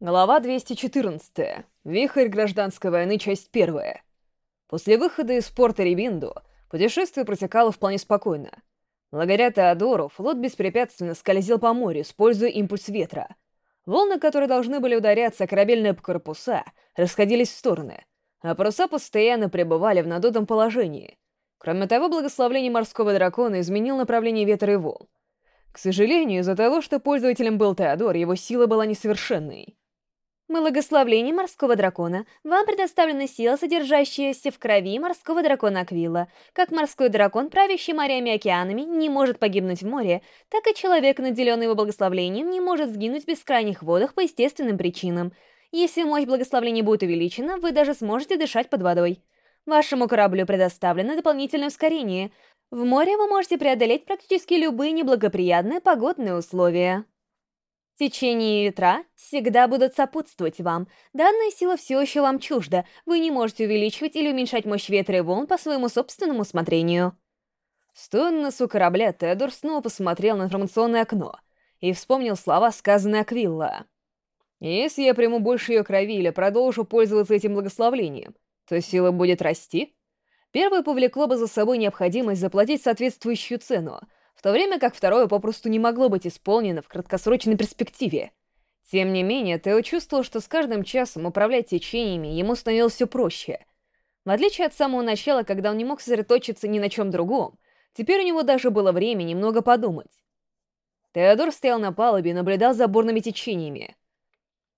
Глава 214. Вихрь гражданской войны, часть первая. После выхода из порта Рибинду путешествие протекало вполне спокойно. Благодаря Теодору флот беспрепятственно скользил по морю, используя импульс ветра. Волны, которые должны были ударяться о корабельные корпуса, расходились в стороны, а паруса постоянно пребывали в надутом положении. Кроме того, благословление морского дракона изменил направление ветра и волн. К сожалению, из-за того, что пользователем был Теодор, его сила была несовершенной. Благословление морского дракона. Вам предоставлена сила, содержащаяся в крови морского дракона Аквила. Как морской дракон, правящий морями и океанами, не может погибнуть в море, так и человек, наделенный его благословлением, не может сгинуть в бескрайних водах по естественным причинам. Если мощь благословления будет увеличена, вы даже сможете дышать под водой. Вашему кораблю предоставлено дополнительное ускорение. В море вы можете преодолеть практически любые неблагоприятные погодные условия. Течение ветра всегда будут сопутствовать вам. Данная сила все еще вам чужда. Вы не можете увеличивать или уменьшать мощь ветра и волн по своему собственному усмотрению. Стоя на носу корабля, Теодор снова посмотрел на информационное окно и вспомнил слова, сказанные Аквилла. «Если я приму больше ее крови или продолжу пользоваться этим благословлением, то сила будет расти?» Первое повлекло бы за собой необходимость заплатить соответствующую цену — в то время как второе попросту не могло быть исполнено в краткосрочной перспективе. Тем не менее, Тео чувствовал, что с каждым часом управлять течениями ему становилось все проще. В отличие от самого начала, когда он не мог сосредоточиться ни на чем другом, теперь у него даже было время немного подумать. Теодор стоял на палубе и наблюдал за бурными течениями.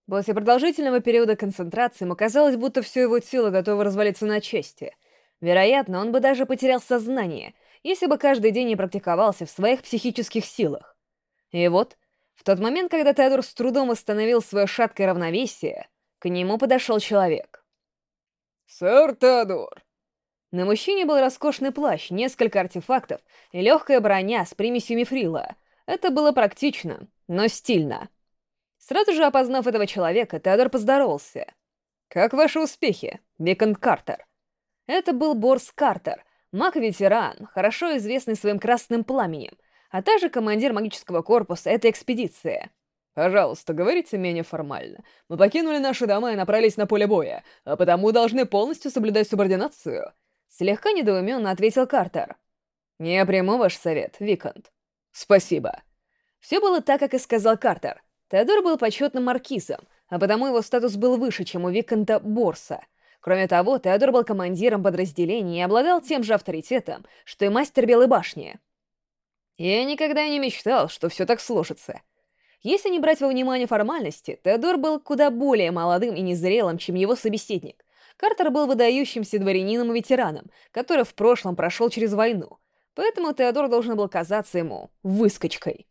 После продолжительного периода концентрации ему казалось, будто все его тело готово развалиться на части. Вероятно, он бы даже потерял сознание — если бы каждый день не практиковался в своих психических силах. И вот, в тот момент, когда Теодор с трудом восстановил свое шаткое равновесие, к нему подошел человек. «Сэр Теодор!» На мужчине был роскошный плащ, несколько артефактов и легкая броня с примесью мифрила. Это было практично, но стильно. Сразу же опознав этого человека, Теодор поздоровался. «Как ваши успехи, Виконт Картер?» Это был Борс Картер, Маг-ветеран, хорошо известный своим красным пламенем, а также командир магического корпуса этой экспедиции. «Пожалуйста, говорите менее формально. Мы покинули наши дома и направились на поле боя, а потому должны полностью соблюдать субординацию». Слегка недоуменно ответил Картер. «Я приму ваш совет, Викант». «Спасибо». Все было так, как и сказал Картер. Теодор был почетным маркизом, а потому его статус был выше, чем у Виканта Борса — Кроме того, Теодор был командиром подразделения и обладал тем же авторитетом, что и мастер Белой башни. Я никогда не мечтал, что все так сложится. Если не брать во внимание формальности, Теодор был куда более молодым и незрелым, чем его собеседник. Картер был выдающимся дворянином и ветераном, который в прошлом прошел через войну, поэтому Теодор должен был казаться ему выскочкой.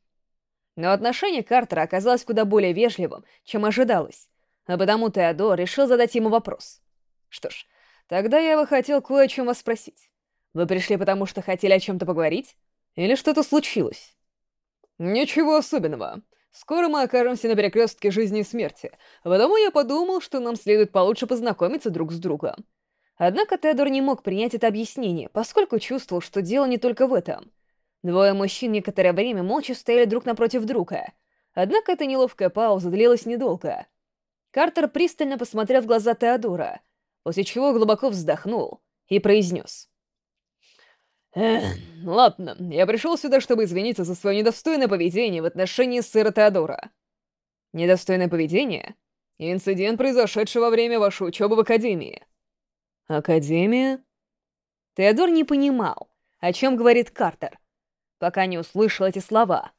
Но отношение Картера оказалось куда более вежливым, чем ожидалось, а потому Теодор решил задать ему вопрос. Что ж, тогда я бы хотел кое о чем вас спросить. Вы пришли потому, что хотели о чем-то поговорить? Или что-то случилось? Ничего особенного. Скоро мы окажемся на перекрестке жизни и смерти, потому я подумал, что нам следует получше познакомиться друг с другом. Однако Теодор не мог принять это объяснение, поскольку чувствовал, что дело не только в этом. Двое мужчин некоторое время молча стояли друг напротив друга. Однако эта неловкая пауза длилась недолго. Картер пристально посмотрел в глаза Теодора, после чего глубоко вздохнул и произнес. Эх, ладно, я пришел сюда, чтобы извиниться за свое недостойное поведение в отношении сэра Теодора. Недостойное поведение? Инцидент, произошедший во время вашей учебы в Академии. Академия? Теодор не понимал, о чем говорит Картер, пока не услышал эти слова.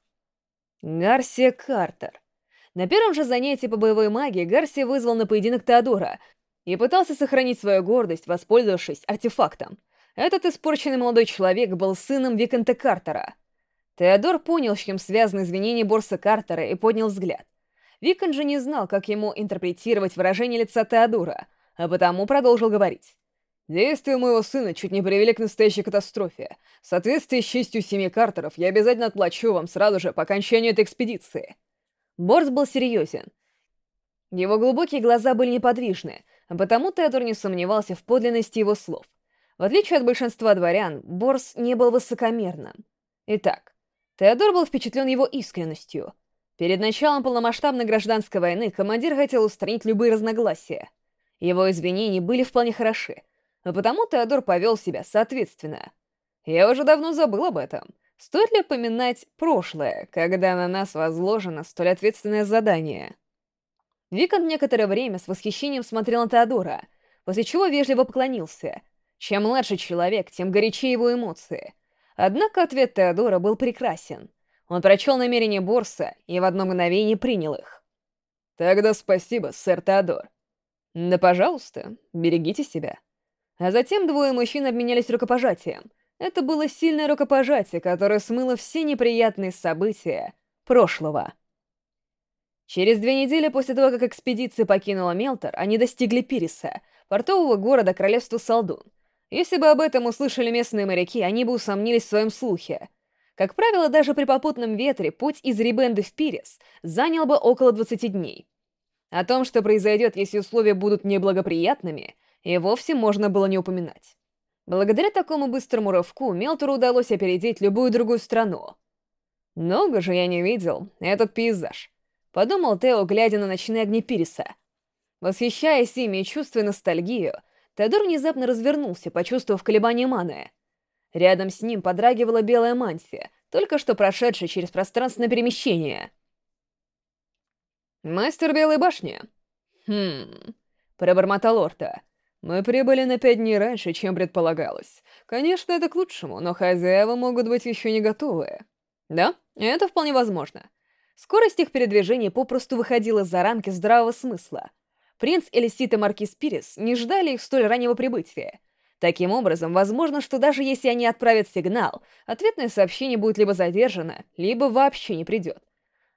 Гарсия Картер. На первом же занятии по боевой магии Гарсия вызвал на поединок Теодора, и пытался сохранить свою гордость, воспользовавшись артефактом. Этот испорченный молодой человек был сыном Виконта Картера. Теодор понял, с чем связаны извинения Борса Картера, и поднял взгляд. Викон же не знал, как ему интерпретировать выражение лица Теодора, а потому продолжил говорить. «Действия моего сына чуть не привели к настоящей катастрофе. В соответствии с честью семьи Картеров, я обязательно отплачу вам сразу же по окончанию этой экспедиции». Борс был серьезен. Его глубокие глаза были неподвижны, потому Теодор не сомневался в подлинности его слов. В отличие от большинства дворян, Борс не был высокомерным. Итак, Теодор был впечатлен его искренностью. Перед началом полномасштабной гражданской войны командир хотел устранить любые разногласия. Его извинения были вполне хороши, а потому Теодор повел себя соответственно. Я уже давно забыл об этом. Стоит ли поминать прошлое, когда на нас возложено столь ответственное задание? Викант некоторое время с восхищением смотрел на Теодора, после чего вежливо поклонился. Чем младше человек, тем горячее его эмоции. Однако ответ Теодора был прекрасен — он прочел намерения Борса и в одно мгновение принял их. «Тогда спасибо, сэр Теодор». «Да, пожалуйста, берегите себя». А затем двое мужчин обменялись рукопожатием. Это было сильное рукопожатие, которое смыло все неприятные события прошлого. Через две недели после того, как экспедиция покинула Мелтор, они достигли Пириса, портового города королевства Салдун. Если бы об этом услышали местные моряки, они бы усомнились в своем слухе — как правило, даже при попутном ветре путь из Рибенды в Пирис занял бы около 20 дней. О том, что произойдет, если условия будут неблагоприятными, и вовсе можно было не упоминать. Благодаря такому быстрому рывку Мелтору удалось опередить любую другую страну. Много же я не видел этот пейзаж. Подумал Тео, глядя на ночные огни Пириса. Восхищаясь ими и чувствуя ностальгию, Теодор внезапно развернулся, почувствовав колебание маны — Рядом с ним подрагивала белая мантия, только что прошедшая через пространственное перемещение. «Мастер Белой башни?» «Хм...» — пробормотал Орта. «Мы прибыли на пять дней раньше, чем предполагалось. Конечно, это к лучшему, но хозяева могут быть еще не готовы». «Да, это вполне возможно». Скорость их передвижения попросту выходила за рамки здравого смысла. Принц Элисит и Маркиз Пирис не ждали их столь раннего прибытия — Таким образом, возможно, что даже если они отправят сигнал, ответное сообщение будет либо задержано, либо вообще не придет.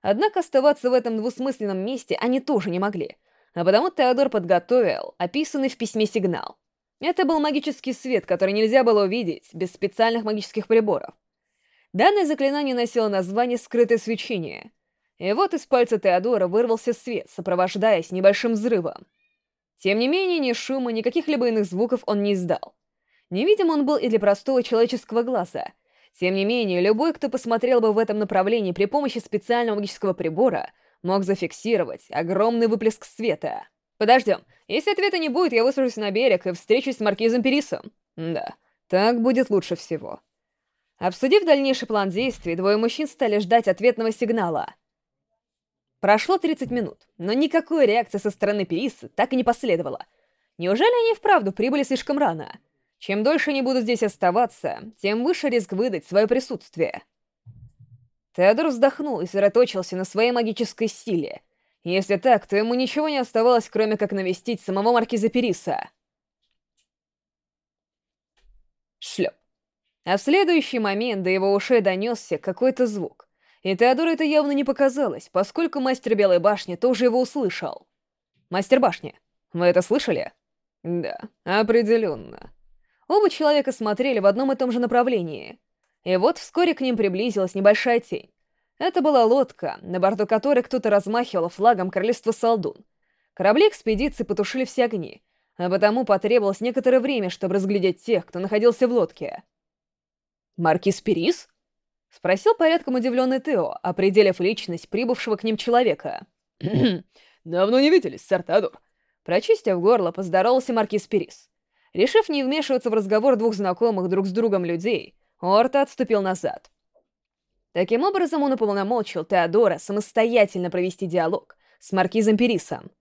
Однако оставаться в этом двусмысленном месте они тоже не могли, а потому Теодор подготовил описанный в письме сигнал. Это был магический свет, который нельзя было увидеть без специальных магических приборов. Данное заклинание носило название «Скрытое свечение». И вот из пальца Теодора вырвался свет, сопровождаясь небольшим взрывом. Тем не менее, ни шума, ни каких-либо иных звуков он не издал. Невидим он был и для простого человеческого глаза. Тем не менее, любой, кто посмотрел бы в этом направлении при помощи специального магического прибора, мог зафиксировать огромный выплеск света. Подождем. Если ответа не будет, я высажусь на берег и встречусь с маркизом Перисом. Да, так будет лучше всего. Обсудив дальнейший план действий, двое мужчин стали ждать ответного сигнала — Прошло 30 минут, но никакой реакции со стороны Периса так и не последовало. Неужели они вправду прибыли слишком рано? Чем дольше они будут здесь оставаться, тем выше риск выдать свое присутствие. Теодор вздохнул и сосредоточился на своей магической силе. Если так, то ему ничего не оставалось, кроме как навестить самого Маркиза Периса. Шлеп. А в следующий момент до его ушей донесся какой-то звук. И Теодору это явно не показалось, поскольку мастер Белой Башни тоже его услышал. «Мастер Башни, вы это слышали?» «Да, определенно». Оба человека смотрели в одном и том же направлении. И вот вскоре к ним приблизилась небольшая тень. Это была лодка, на борту которой кто-то размахивал флагом королевства Салдун. Корабли экспедиции потушили все огни, а потому потребовалось некоторое время, чтобы разглядеть тех, кто находился в лодке. «Маркиз Перис?» — спросил порядком удивленный Тео, определив личность прибывшего к ним человека. «Давно не виделись, сэр Теодор». Прочистив горло, поздоровался маркиз Перис. Решив не вмешиваться в разговор двух знакомых друг с другом людей, Орта отступил назад. Таким образом, он уполномочил Теодора самостоятельно провести диалог с маркизом Перисом.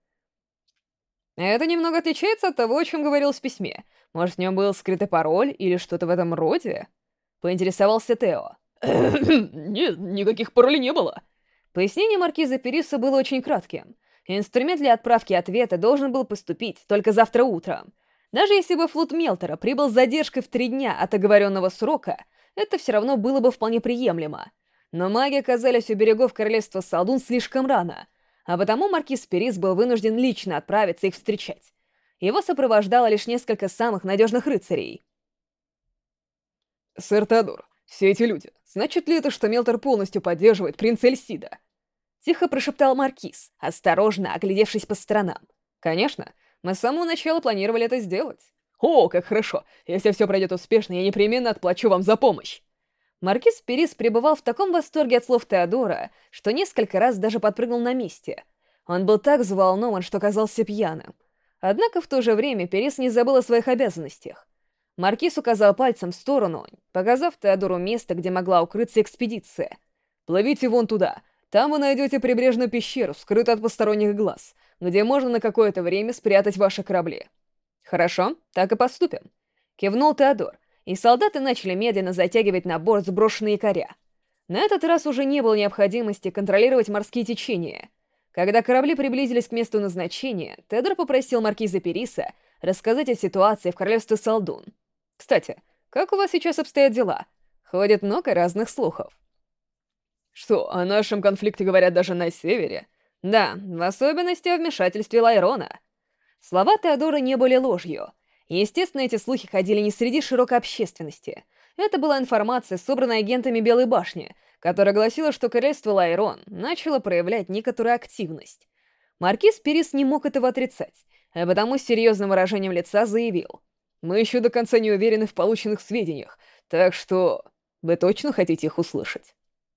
Это немного отличается от того, о чем говорилось в письме. Может, в нем был скрытый пароль или что-то в этом роде? Поинтересовался Тео. Нет, никаких паролей не было. Пояснение маркиза Периса было очень кратким. Инструмент для отправки ответа должен был поступить только завтра утром. Даже если бы флот Мелтера прибыл с задержкой в три дня от оговоренного срока, это все равно было бы вполне приемлемо. Но маги оказались у берегов королевства Салдун слишком рано, а потому маркиз Перис был вынужден лично отправиться их встречать. Его сопровождало лишь несколько самых надежных рыцарей. «Сэр Теодор, все эти люди, значит ли это, что Мелтор полностью поддерживает принца Эльсида? Тихо прошептал Маркиз, осторожно оглядевшись по сторонам. Конечно, мы с самого начала планировали это сделать. О, как хорошо! Если все пройдет успешно, я непременно отплачу вам за помощь. Маркиз Перис пребывал в таком восторге от слов Теодора, что несколько раз даже подпрыгнул на месте. Он был так взволнован, что казался пьяным. Однако в то же время Перис не забыл о своих обязанностях. Маркиз указал пальцем в сторону, показав Теодору место, где могла укрыться экспедиция. «Плывите вон туда. Там вы найдете прибрежную пещеру, скрытую от посторонних глаз, где можно на какое-то время спрятать ваши корабли». «Хорошо, так и поступим», — кивнул Теодор, и солдаты начали медленно затягивать на борт сброшенные якоря. На этот раз уже не было необходимости контролировать морские течения. Когда корабли приблизились к месту назначения, Тедор попросил маркиза Периса рассказать о ситуации в королевстве Салдун. «Кстати, как у вас сейчас обстоят дела? Ходит много разных слухов». «Что, о нашем конфликте говорят даже на севере?» «Да, в особенности о вмешательстве Лайрона». Слова Теодора не были ложью — Естественно, эти слухи ходили не среди широкой общественности. Это была информация, собранная агентами Белой башни, которая гласила, что королевство Лайрон начало проявлять некоторую активность. Маркиз Перис не мог этого отрицать, а потому с серьезным выражением лица заявил. «Мы еще до конца не уверены в полученных сведениях, так что... Вы точно хотите их услышать?»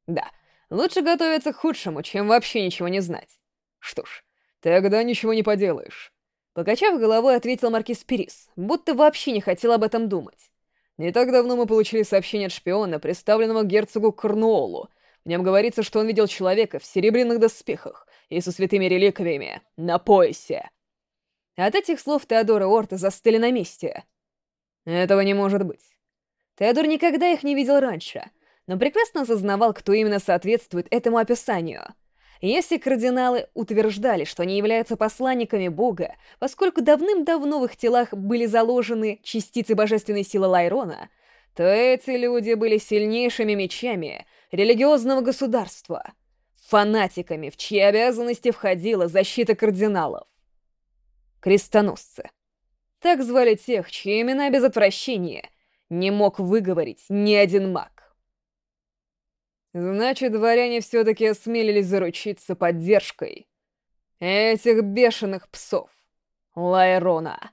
«Да, лучше готовиться к худшему, чем вообще ничего не знать». «Что ж, тогда ничего не поделаешь». Покачав головой, ответил Маркиз Перис, будто вообще не хотел об этом думать. Не так давно мы получили сообщение от шпиона, представленного герцогу Корнуолу. В нем говорится, что он видел человека в серебряных доспехах и со святыми реликвиями на поясе. От этих слов Теодор и Орта застыли на месте. Этого не может быть. Теодор никогда их не видел раньше, но прекрасно осознавал, кто именно соответствует этому описанию — если кардиналы утверждали, что они являются посланниками Бога, поскольку давным-давно в их телах были заложены частицы божественной силы Лайрона, то эти люди были сильнейшими мечами религиозного государства, фанатиками, в чьи обязанности входила защита кардиналов. Крестоносцы. Так звали тех, чьи имена без отвращения не мог выговорить ни один маг. Значит, дворяне все-таки осмелились заручиться поддержкой этих бешеных псов Лайрона.